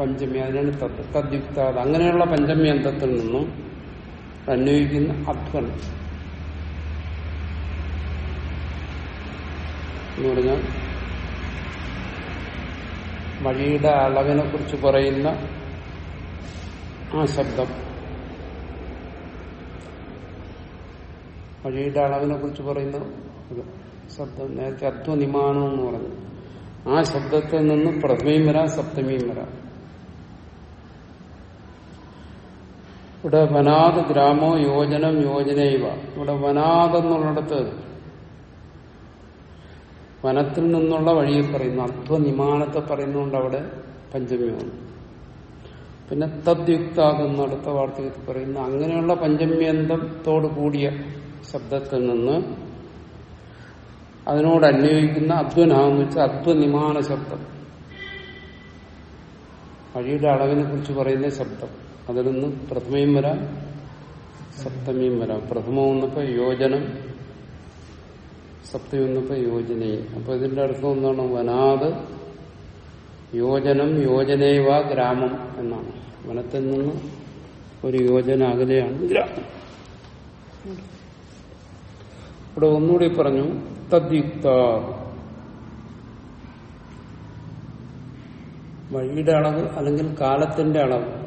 പഞ്ചമി അതിനാണ് തത്ത് തദ്യുക്താത്. അങ്ങനെയുള്ള പഞ്ചമ്യാന്തത്തിൽ നിന്നും അന്വയിക്കുന്ന അധ്വൻ എന്ന് പറഞ്ഞാൽ വഴിയുടെ അളവിനെ കുറിച്ച് പറയുന്ന ആ ശബ്ദം. വഴിയുടെ അളവിനെ കുറിച്ച് പറയുന്ന ശബ്ദം. നേരത്തെ അധ്വനിമാനം എന്ന് പറഞ്ഞു ആ ശബ്ദത്തിൽ നിന്ന് പ്രഥമയും വരാം സപ്തമിയും വരാം. ഇവിടെ വനാത് ഗ്രാമോ യോജനം യോജനയുവ ഇവിടെ വനാത് വനത്തിൽ നിന്നുള്ള വഴിയെ പറയുന്നു. അധ്വനിമാനത്തെ പറയുന്നതുകൊണ്ട് അവിടെ പഞ്ചമിയാണ് പിന്നെ തദ്യുക്താകുന്ന അടുത്ത വാർത്തകത്തിൽ പറയുന്ന. അങ്ങനെയുള്ള പഞ്ചമ്യന്തത്തോട് കൂടിയ ശബ്ദത്തിൽ നിന്ന് അതിനോട് അന്വയിക്കുന്ന അധ്വനാന്ന് വെച്ചാൽ അധ്വനിമാന ശബ്ദം. വഴിയുടെ അളവിനെ കുറിച്ച് പറയുന്ന ശബ്ദം. അതിൽ നിന്ന് പ്രഥമയും വരാം സപ്തമിയും വരാം. പ്രഥമം എന്നൊക്കെ യോജനം വന്നപ്പോ യോജനയും അപ്പൊ ഇതിന്റെ അർത്ഥം എന്താണ് വനാത് യോജനം യോജനേവ ഗ്രാമം എന്നാണ്. വനത്തിൽ നിന്ന് ഒരു യോജന അകലെയാണ് ഗ്രാമം. ഇവിടെ ഒന്നുകൂടി പറഞ്ഞു തദ്യുക്ത. വഴിയുടെ അളവ് അല്ലെങ്കിൽ കാലത്തിന്റെ അളവ്.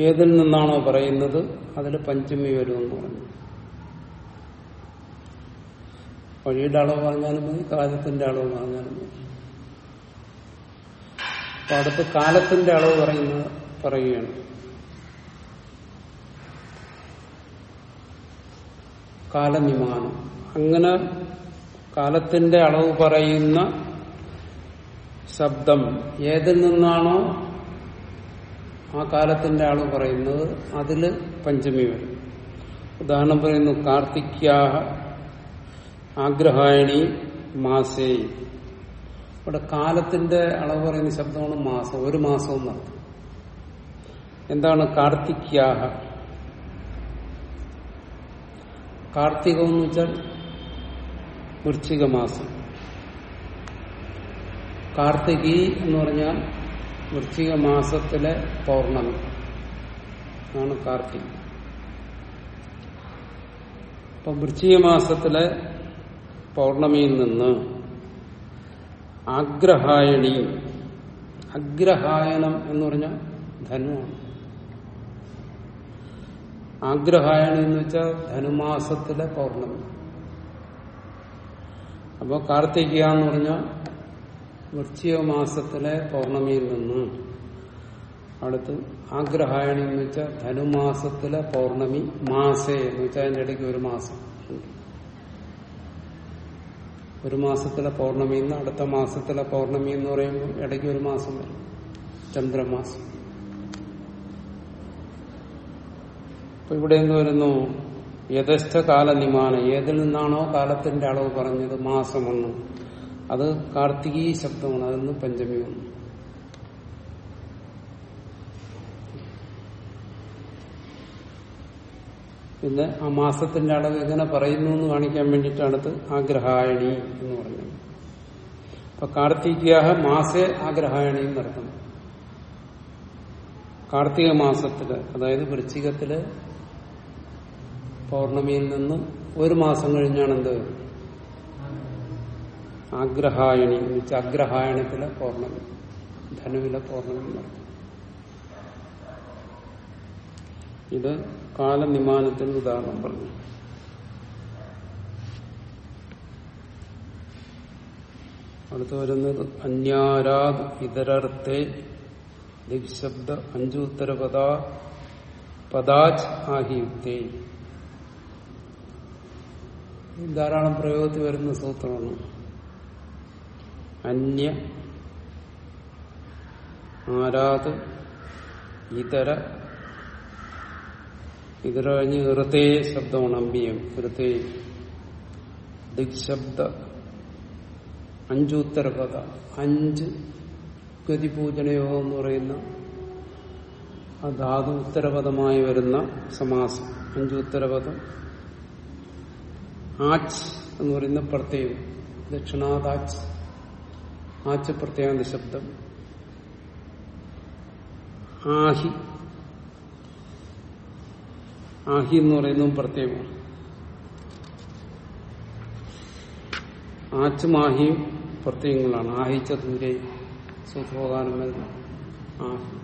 ഏതിൽ നിന്നാണോ പറയുന്നത്? അതിൽ പഞ്ചമി വരുമെന്ന് പറഞ്ഞു. വഴിയുടെ അളവ് പറഞ്ഞാലും മതി കാലത്തിന്റെ അളവ് പറഞ്ഞാലും മതി അപ്പൊ അടുത്ത് കാലത്തിന്റെ അളവ് പറയുന്നത് പറയുകയാണ്. കാലനിമാനം. അങ്ങനെ കാലത്തിന്റെ അളവ് പറയുന്ന ശബ്ദം ഏതിൽ നിന്നാണോ ആ കാലത്തിന്റെ അളവ് പറയുന്നത്? അതിൽ പഞ്ചമി വരും. ഉദാഹരണം പറയുന്നു കാർത്തിക്യാഹ ആഗ്രഹായണി മാസേ. ഇവിടെ കാലത്തിന്റെ അളവ് പറയുന്ന ശബ്ദമാണ് മാസം. ഒരു മാസം എന്നർത്ഥം എന്താണ് കാർത്തിക്യാഹ? കാർത്തികം എന്ന് വെച്ചാൽ വൃശ്ചിക മാസം. കാർത്തികി എന്ന് പറഞ്ഞാൽ വൃശ്ചിക മാസത്തിലെ പൗർണമി. ആണ് കാർത്തിക. അപ്പൊ വൃശ്ചിക മാസത്തിലെ പൗർണമിയിൽ നിന്ന് ആഗ്രഹായണി അഗ്രഹായനം എന്ന് പറഞ്ഞാൽ ധനുവാണ്. ആഗ്രഹായണി എന്ന് വെച്ചാൽ ധനുമാസത്തിലെ പൗർണമി. അപ്പോൾ കാർത്തിക എന്ന് പറഞ്ഞ വൃശ്ചിക മാസത്തിലെ പൗർണമിയിൽ നിന്ന് അടുത്ത് ആഗ്രഹായണി എന്ന് വെച്ചാൽ ധനുമാസത്തിലെ പൗർണമി മാസേ എന്ന് വെച്ചാൽ അതിന്റെ ഇടയ്ക്ക് ഒരു മാസം. ഒരു മാസത്തിലെ പൗർണമി എന്ന് അടുത്ത മാസത്തിലെ പൗർണമി എന്ന് പറയുമ്പോൾ ഇടയ്ക്ക് ഒരു മാസം വരും. ചന്ദ്രമാസം. അപ്പൊ ഇവിടെ എന്ത് വരുന്നു? യഥസ്ഥ കാലനിമാന. ഏതിൽ നിന്നാണോ കാലത്തിന്റെ അളവ് പറഞ്ഞത്? മാസമെന്ന് അത് കാർത്തികീ ശബ്ദമാണ്. അതെന്ന് പഞ്ചമി വന്നു. പിന്നെ ആ മാസത്തിന്റെ അളവ് എങ്ങനെ പറയുന്നു എന്ന് കാണിക്കാൻ വേണ്ടിയിട്ടാണ് ആഗ്രഹായണി എന്ന് പറഞ്ഞത് അപ്പൊ കാർത്തികാഹ മാസേ ആഗ്രഹായണി നടത്തണം കാർത്തിക മാസത്തിൽ അതായത് വൃശ്ചികത്തിൽ പൗർണമിയിൽ നിന്ന് ഒരു മാസം കഴിഞ്ഞാണ് എന്ത് ആഗ്രഹായണി എന്ന് വെച്ചാൽ അഗ്രഹായണത്തിലെ പൗർണമി ധനുവിലെ പൗർണമി എന്നർത്ഥം ഇത് കാലനിമാനത്തിന് ഉദാഹരണം പറഞ്ഞു. അടുത്ത് വരുന്നത് അന്യാരാത് ദിവ്ശബ്ദ അഞ്ചുത്തര പദാ പദാജ് ആഹിയുക്തേ. ധാരാളം പ്രയോഗത്തിൽ വരുന്ന സൂത്രമാണ്. അന്യ ആരാത് ഇതര ഇതിൽ കഴിഞ്ഞ് ഇറത്തേ ശബ്ദമാണ് അമ്പിയം ഋതേ ദിഗ്ശബ്ദ അഞ്ചുത്തരപദ. അഞ്ച് ഗതിപൂജനയോഗം എന്ന് പറയുന്ന ആ ധാതു ഉത്തരപദമായി വരുന്ന സമാസം. അഞ്ചു ഉത്തരപദം ആച്ച് എന്ന് പറയുന്ന പ്രത്യയം. ദക്ഷിണാദാച്ച് ആച്ച് പ്രത്യേകാന്ത ശബ്ദം. ആഹി. ആഹി എന്ന് പറയുന്നതും പ്രത്യേകമാണ് ആച്ചും ആഹിയും പ്രത്യേകങ്ങളാണ്. ആഹിച്ച ദൂരെ സുഖോദാനം വരുന്ന ആഹി.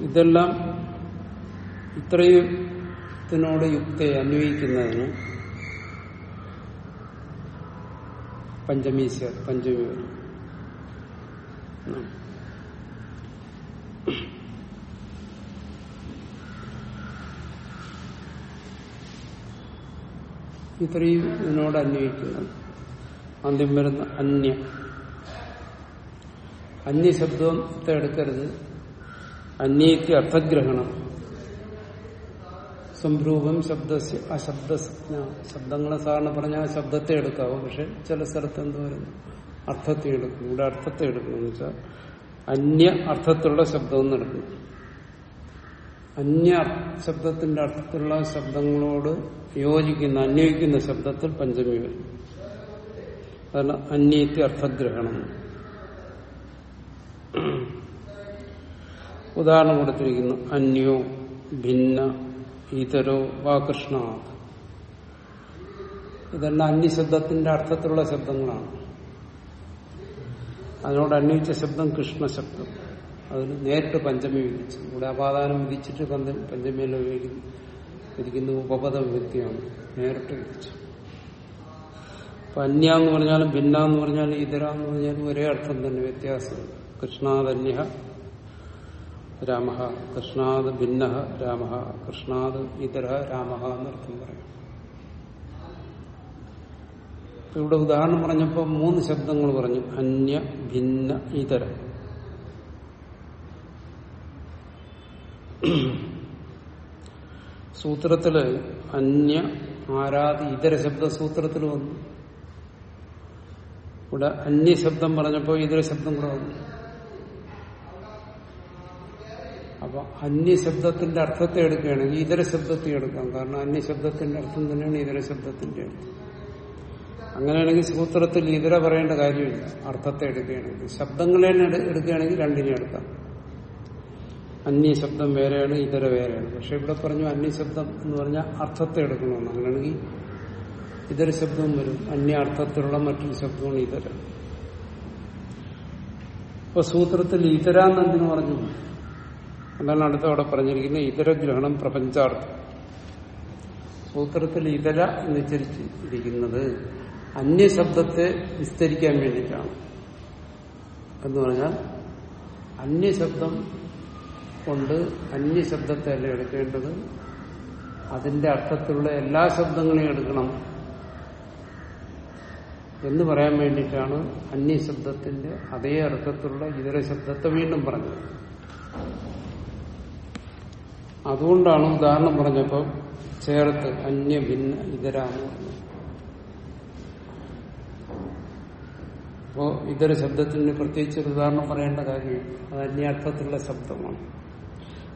ഇതെല്ലാം ഇത്രയുത്തിനോട് അന്വയിക്കുന്നതിന് പഞ്ചമീശ പഞ്ചമി ഇത്രയും ഇതിനോട് അന്വയിക്കുന്നത് ആദ്യം വരുന്ന അന്യ. അന്യശബ്ദത്തെ എടുക്കരുത്. അന്യയ്ക്ക് അർത്ഥഗ്രഹണം. സംരൂപം ശബ്ദ അശബ്ദ ശബ്ദങ്ങളെ സാധാരണ പറഞ്ഞാൽ ശബ്ദത്തെ എടുക്കാവൂ. പക്ഷെ ചില സ്ഥലത്ത് എന്ത് അർത്ഥത്തെ എടുക്കും. ഇവിടെ അർത്ഥത്തെ എടുക്കണം എന്ന് വെച്ചാൽ അന്യ അർത്ഥത്തിലുള്ള ശബ്ദം എന്ന് അന്യ ശബ്ദത്തിന്റെ അർത്ഥത്തിലുള്ള ശബ്ദങ്ങളോട് യോജിക്കുന്ന അന്വയിക്കുന്ന ശബ്ദത്തിൽ പഞ്ചമി വരും. അതാണ് അന്യത്തി അർത്ഥഗ്രഹണം. ഉദാഹരണം കൊടുത്തിരിക്കുന്നു അന്യോ ഭിന്ന ഇതരോ വാ കൃഷ്ണ ഇതെല്ലാം അന്യശബ്ദത്തിന്റെ അർത്ഥത്തിലുള്ള ശബ്ദങ്ങളാണ്. അതിനോട് അന്വയിച്ച ശബ്ദം കൃഷ്ണ അതിന് നേരിട്ട് പഞ്ചമി വിധിച്ചു. ഇവിടെ അപാദാനം വിധിച്ചിട്ട് പഞ്ചമിയിൽ വിധിക്കുന്ന ഉപപദ വിഭക്തിയാണ് നേരിട്ട് വിധിച്ചു. അന്യ എന്ന് പറഞ്ഞാലും ഭിന്ന എന്ന് പറഞ്ഞാലും ഇതര എന്ന് പറഞ്ഞാലും ഒരേ അർത്ഥം തന്നെ വ്യത്യാസം. കൃഷ്ണാദന്യ രാമ കൃഷ്ണാദ് ഭിന്ന രാമ കൃഷ്ണാദ് ഇതര രാമ എന്നർത്ഥം പറയും. ഇവിടെ ഉദാഹരണം പറഞ്ഞപ്പോൾ മൂന്ന് ശബ്ദങ്ങൾ പറഞ്ഞു. അന്യ ഭിന്ന ഇതര സൂത്രത്തിൽ അന്യ ആരാധി ഇതര ശബ്ദ സൂത്രത്തിൽ വന്നു. ഇവിടെ അന്യശബ്ദം പറഞ്ഞപ്പോൾ ഇതര ശബ്ദം കൂടെ വന്നു. അപ്പൊ അന്യശബ്ദത്തിന്റെ അർത്ഥത്തെ എടുക്കുകയാണെങ്കിൽ ഇതര ശബ്ദത്തെ എടുക്കാം. കാരണം അന്യശബ്ദത്തിന്റെ അർത്ഥം തന്നെയാണ് ഇതര ശബ്ദത്തിന്റെ അർത്ഥം. അങ്ങനെയാണെങ്കിൽ സൂത്രത്തിൽ ഇതര പറയേണ്ട കാര്യമില്ല. അർത്ഥത്തെ എടുക്കുകയാണെങ്കിൽ ശബ്ദങ്ങളെ എടുക്കുകയാണെങ്കിൽ രണ്ടിനെ എടുക്കാം. അന്യശബ്ദം വേറെയാണ് ഇതര വേറെയാണ്. പക്ഷെ ഇവിടെ പറഞ്ഞു അന്യശബ്ദം എന്ന് പറഞ്ഞാൽ അർത്ഥത്തെ എടുക്കണമെന്ന് അങ്ങനെയാണെങ്കിൽ ഇതര ശബ്ദവും വരും. അന്യ അർത്ഥത്തിലുള്ള മറ്റൊരു ശബ്ദമാണ് ഇതര. ഇപ്പൊ സൂത്രത്തിൽ ഇതര എന്നെന്തിനു പറഞ്ഞു? അതാണ് അടുത്ത അവിടെ പറഞ്ഞിരിക്കുന്നത് ഇതര ഗ്രഹണം പ്രപഞ്ചാർത്ഥം. സൂത്രത്തിൽ ഇതര എന്ന് വെച്ചിരിക്കുന്നത് അന്യശബ്ദത്തെ വിസ്തരിക്കാൻ വേണ്ടിയിട്ടാണ്. എന്ന് പറഞ്ഞാൽ അന്യശബ്ദം കൊണ്ട് അന്യശബ്ദത്തെ അല്ല എടുക്കേണ്ടത്. അതിന്റെ അർത്ഥത്തിലുള്ള എല്ലാ ശബ്ദങ്ങളെയും എടുക്കണം. എന്ന് പറയാൻ വേണ്ടിയിട്ടാണ് അന്യ ശബ്ദത്തിന്റെ അതേ അർത്ഥത്തിലുള്ള ഇതര ശബ്ദത്തെ വീണ്ടും പറഞ്ഞത്. അതുകൊണ്ടാണ് ഉദാഹരണം പറഞ്ഞപ്പോൾ ചേർത്ത് അന്യ ഭിന്ന ഇതര അപ്പോ ഇതര ശബ്ദത്തിന് പ്രത്യേകിച്ച് ഉദാഹരണം പറയേണ്ട കാര്യമില്ല. അത് അന്യ അർത്ഥത്തിലുള്ള ശബ്ദമാണ്.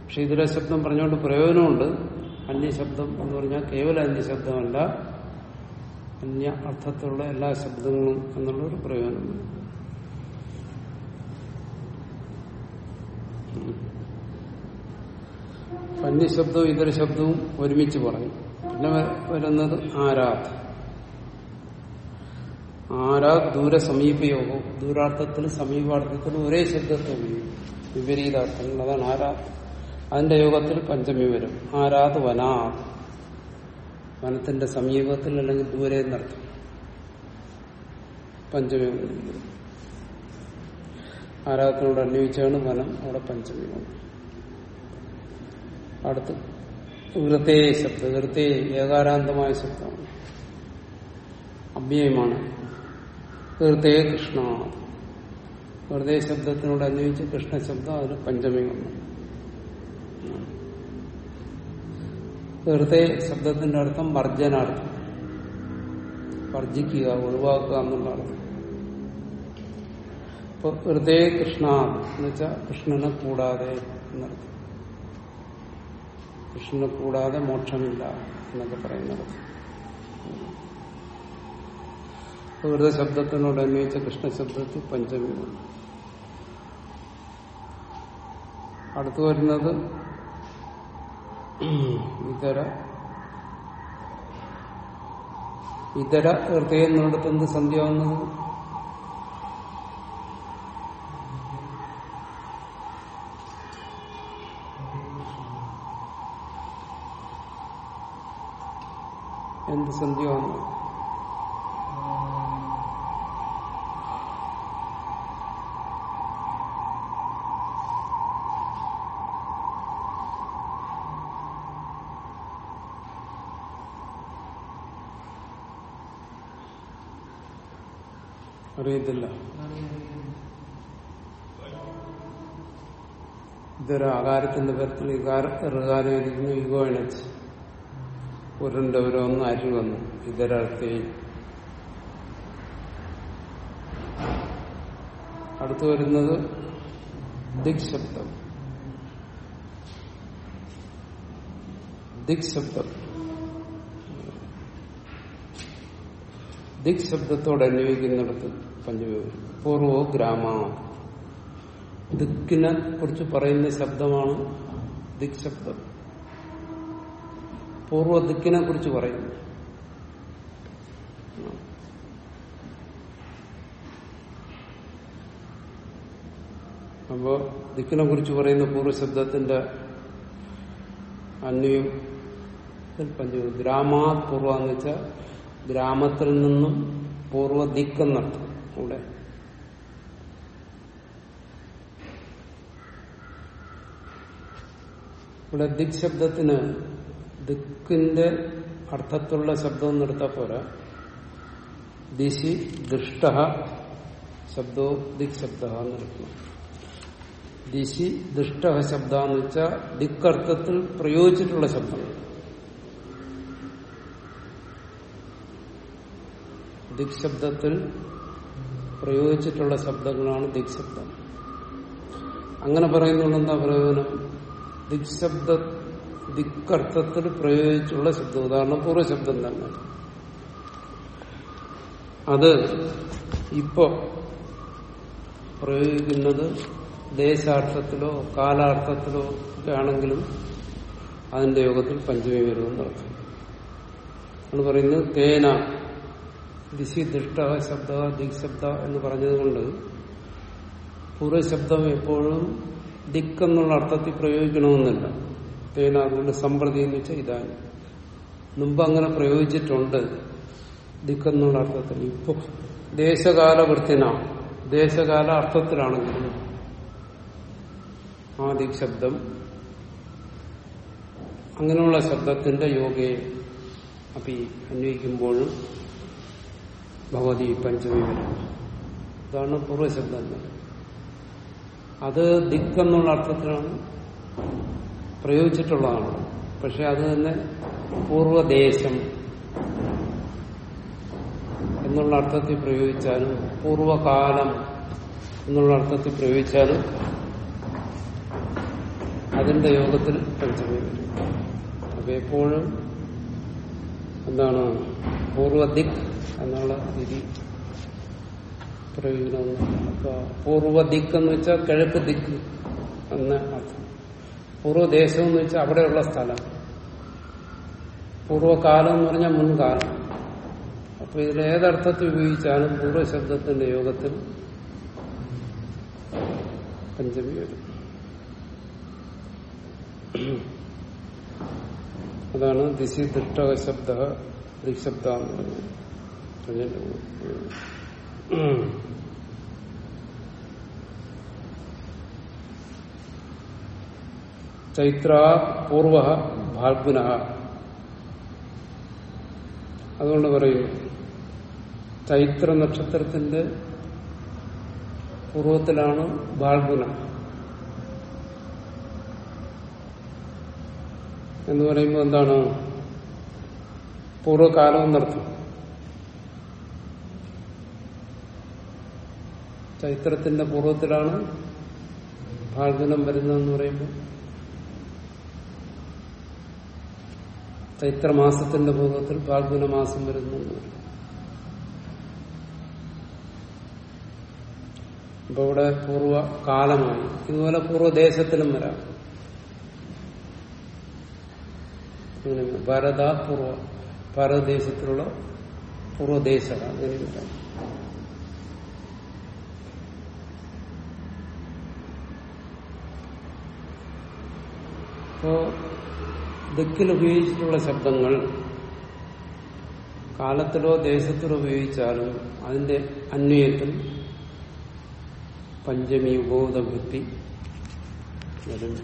പക്ഷെ ഇതിലെ ശബ്ദം പറഞ്ഞുകൊണ്ട് പ്രയോജനമുണ്ട്. അന്യശബ്ദം എന്ന് പറഞ്ഞാൽ കേവല അന്യശബ്ദമല്ല അന്യ അർത്ഥത്തിലുള്ള എല്ലാ ശബ്ദങ്ങളും എന്നുള്ളൊരു പ്രയോജനമുണ്ട് അന്യശബ്ദവും ഇതര ശബ്ദവും ഒരുമിച്ച് പറയും. പിന്നെ വരുന്നത് ആരാധ. ആരാ ദൂര സമീപയോഗം ദൂരാർത്ഥത്തിലും സമീപാർത്ഥത്തിലും ഒരേ ശബ്ദത്തെ വിപരീതാർത്ഥങ്ങൾ. അതാണ് ആരാധ്. അതിന്റെ യോഗത്തിൽ പഞ്ചമി വരും. ആരാത് വനാ വനത്തിന്റെ സമീപത്തിൽ അല്ലെങ്കിൽ ദൂരെ നടത്തും പഞ്ചമി വരും. ആരാധത്തിനോട് അന്വയിച്ചാണ് വനം അവിടെ പഞ്ചമി അടുത്ത്. വൃത്തേ ശബ്ദം. വൃത്തേ ഏകാരാന്തമായ ശബ്ദമാണ്. അഭ്യയമാണ് വൃത്തേ കൃഷ്ണ. വെറുതെ ശബ്ദത്തിനോട് അന്വയിച്ച് കൃഷ്ണ ശബ്ദം അതിന് പഞ്ചമി വന്നു. വെറുതെ ശബ്ദത്തിന്റെ അർത്ഥം വർജനാർത്ഥം. വർജിക്കുക ഒഴിവാക്കുക എന്നുള്ള അർത്ഥം. ഇപ്പൊ വെറുതെ കൃഷ്ണ എന്ന് വെച്ചാൽ കൃഷ്ണനെ കൂടാതെ എന്നർത്ഥം. കൃഷ്ണനെ കൂടാതെ മോക്ഷമില്ല എന്നൊക്കെ പറയുന്നത് വെറുതെ ശബ്ദത്തിനോട് അന്വയിച്ച കൃഷ്ണ ശബ്ദത്തിൽ പഞ്ചമി വന്നു. അടുത്തു വരുന്നത് ഇതര ഇതര ഹൃദയം എന്നിടത്ത് എന്ത് സന്ധ്യാവുന്നത് എന്ത് സന്ധ്യാവുന്നത് അറിയത്തില്ല. ഇതൊരു ആകാരത്തിന്റെ പേരത്തിൽ ഋകാരം ഇരിക്കുന്നു യുഗോ എണച്ച്. ഒരു ഓരോന്ന് അരി വന്നു. ഇതരർത്ഥേ. അടുത്തു വരുന്നത് ദിക് ശബ്ദം ദിക് ശബ്ദം ദിക് ശബ്ദത്തോട് അന്വയിക്കുന്നിടത്ത് പഞ്ചമി പൂർവോ ഗ്രാമ. ദിക്കിനെ കുറിച്ച് പറയുന്ന ശബ്ദമാണ് ദിക് ശബ്ദം. പൂർവ ദിക്കിനെ കുറിച്ച് പറയുന്നു അപ്പോ ദിക്കിനെ കുറിച്ച് പറയുന്ന പൂർവശബ്ദത്തിന്റെ അന്വയം പഞ്ചമി ഗ്രാമാ പൂർവ എന്ന് വെച്ചാൽ ഗ്രാമത്തിൽ നിന്നും പൂർവ ദിക്കെന്നർത്ഥം. ഇവിടെ ഇവിടെ ദിക് ശബ്ദത്തിന് ദിക്കിന്റെ അർത്ഥത്തിലുള്ള ശബ്ദം എടുത്താൽ പോരാ. ദിശി ദുഷ്ട ശബ്ദോ ദിക് ശബ്ദ എന്നെടുക്കുന്നു ദിശി ദുഷ്ട ശബ്ദ എന്ന് വെച്ചാൽ ദിക്കർത്ഥത്തിൽ പ്രയോഗിച്ചിട്ടുള്ള ശബ്ദം. ദിക് ശബ്ദത്തിൽ പ്രയോഗിച്ചിട്ടുള്ള ശബ്ദങ്ങളാണ് ദിക് ശബ്ദം അങ്ങനെ പറയുന്നുണ്ട് എന്താ പ്രയോജനം? ദിക്ശബ്ദ ദിക്കർത്ഥത്തിൽ പ്രയോഗിച്ചുള്ള ശബ്ദം ഉദാഹരണം പൂർവശബ്ദം തന്നെ. അത് ഇപ്പോ പ്രയോഗിക്കുന്നത് ദേശാർത്ഥത്തിലോ കാലാർത്ഥത്തിലോ ഒക്കെ ആണെങ്കിലും അതിന്റെ യോഗത്തിൽ പഞ്ചമി വരുമെന്ന് അർത്ഥം. പറയുന്നത് തേന ദിശി ദുഷ്ട ശബ്ദ ദിക്ശബ്ദ എന്ന് പറഞ്ഞതുകൊണ്ട് പൂർവശബ്ദം എപ്പോഴും ദിക്കെന്നുള്ള അർത്ഥത്തിൽ പ്രയോഗിക്കണമെന്നില്ല. തേന അതുകൊണ്ട് സമ്പ്രതി എന്ന് വെച്ചാൽ ഇതാണ് മുമ്പ് അങ്ങനെ പ്രയോഗിച്ചിട്ടുണ്ട്. ദിക്കെന്നുള്ള അർത്ഥത്തിൽ. ഇപ്പൊ ദേശകാല വൃത്തിന ദേശകാല അർത്ഥത്തിലാണെങ്കിലും ആ ദിക്ശബ്ദം അങ്ങനെയുള്ള ശബ്ദത്തിന്റെ യോഗയെ അപ്പി അന്വയിക്കുമ്പോഴും ഭഗവതി പഞ്ചമി അതാണ് പൂർവശബ്ദം അത് ദിക്കെന്നുള്ള അർത്ഥത്തിലാണ്. പ്രയോഗിച്ചിട്ടുള്ളതാണ്. പക്ഷെ അത് തന്നെ പൂർവദേശം എന്നുള്ള അർത്ഥത്തിൽ പ്രയോഗിച്ചാലും പൂർവകാലം എന്നുള്ള അർത്ഥത്തിൽ പ്രയോഗിച്ചാലും അതിന്റെ യോഗത്തിൽ പഞ്ചമി വരും അപ്പൊ എപ്പോഴും എന്താണ് പൂർവദിക് എന്നുള്ള വിധി പ്രയോഗിക്കണമെന്ന് അപ്പൊ പൂർവദിക് എന്ന് വെച്ചാൽ കിഴക്ക് ദിക്ക് എന്ന അർത്ഥം. പൂർവദേശം എന്ന് വെച്ചാൽ അവിടെയുള്ള സ്ഥലം. പൂർവകാലം എന്ന് പറഞ്ഞാൽ മുൻകാലം. അപ്പൊ ഇതിൽ ഏതർത്ഥത്തിൽ ഉപയോഗിച്ചാലും പൂർവശബ്ദത്തിന്റെ യോഗത്തിൽ പഞ്ചമി വരും. അതാണ് ദിശി ദൃഷ്ടക ശബ്ദ ചൈത്ര പൂർവ ഭാഗുന അതുകൊണ്ട് പറയും ചൈത്ര നക്ഷത്രത്തിന്റെ പൂർവത്തിലാണ് ഭാഗുന എന്ന് പറയുമ്പോൾ എന്താണ്? പൂർവകാലം നടത്തും ചൈത്രത്തിന്റെ പൂർവത്തിലാണ് ഭാഗനം വരുന്നതെന്ന് പറയുമ്പോൾ ചൈത്രമാസത്തിന്റെ പൂർവത്തിൽ ഫാൽഗുന മാസം വരുന്നു. അപ്പൊ ഇവിടെ പൂർവകാലമായി ഇതുപോലെ പൂർവദേശത്തിലും വരാം. അങ്ങനെ പൂർവം പൂർവ ഭാരതദേശത്തിലുള്ള പൂർവദേശ അങ്ങനെ വരാം അപ്പോ ദിക്കിൽ ഉപയോഗിച്ചിട്ടുള്ള ശബ്ദങ്ങൾ കാലത്തിലോ ദേശത്തിലോ ഉപയോഗിച്ചാലും അതിന്റെ അന്വയത്തിൽ പഞ്ചമി ഉപബോധവൃത്തി വരും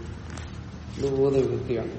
ഉപബോധവൃത്തിയാണ്